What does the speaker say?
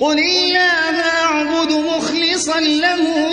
قل الله أعبد مخلصا له